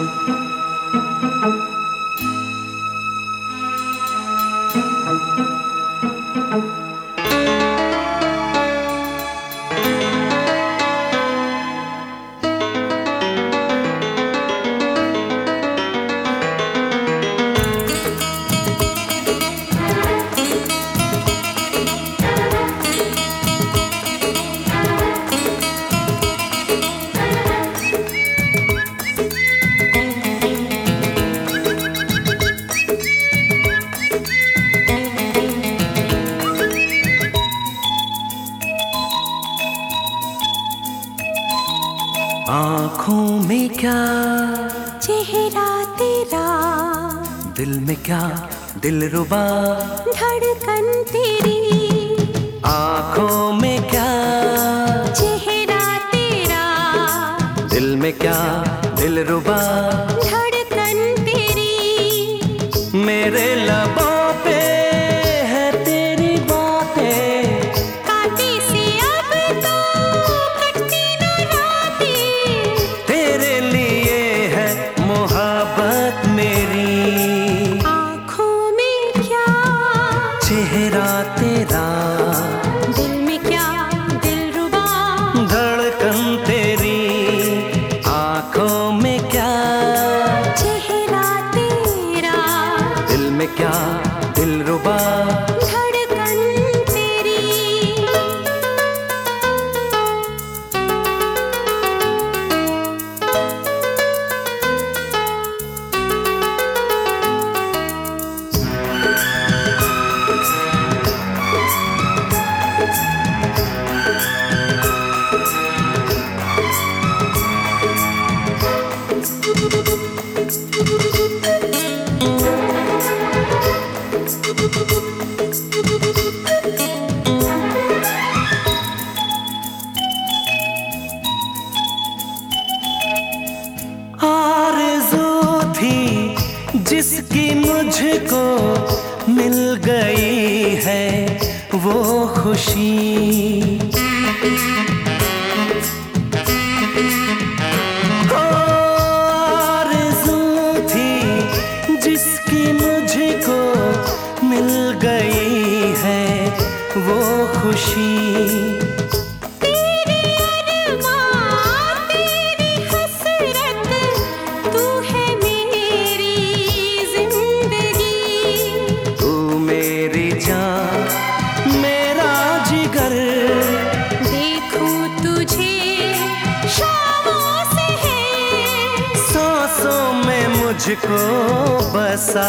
आँखों चेहरा तेरा। दिल में क्या दिल रुबा? धड़कन तेरी। आँखों में क्या चेहरा तेरा। दिल में क्या दिल रुबा? धड़कन तेरी। मेरे लबों तेरा दिल में क्या दिल रुबा? धड़कन तेरी आँखों में क्या? चेहरा तेरा। दिल में क्या दिल रुबा? जिसकी मुझको मिल गई है वो खुशी। जिसकी मुझको मिल गई है वो खुशी। मुझको बसा।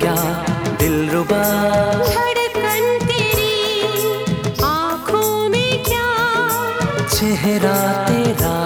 क्या दिल रुबा? धड़कन तेरी आँखों में क्या? चेहरा तेरा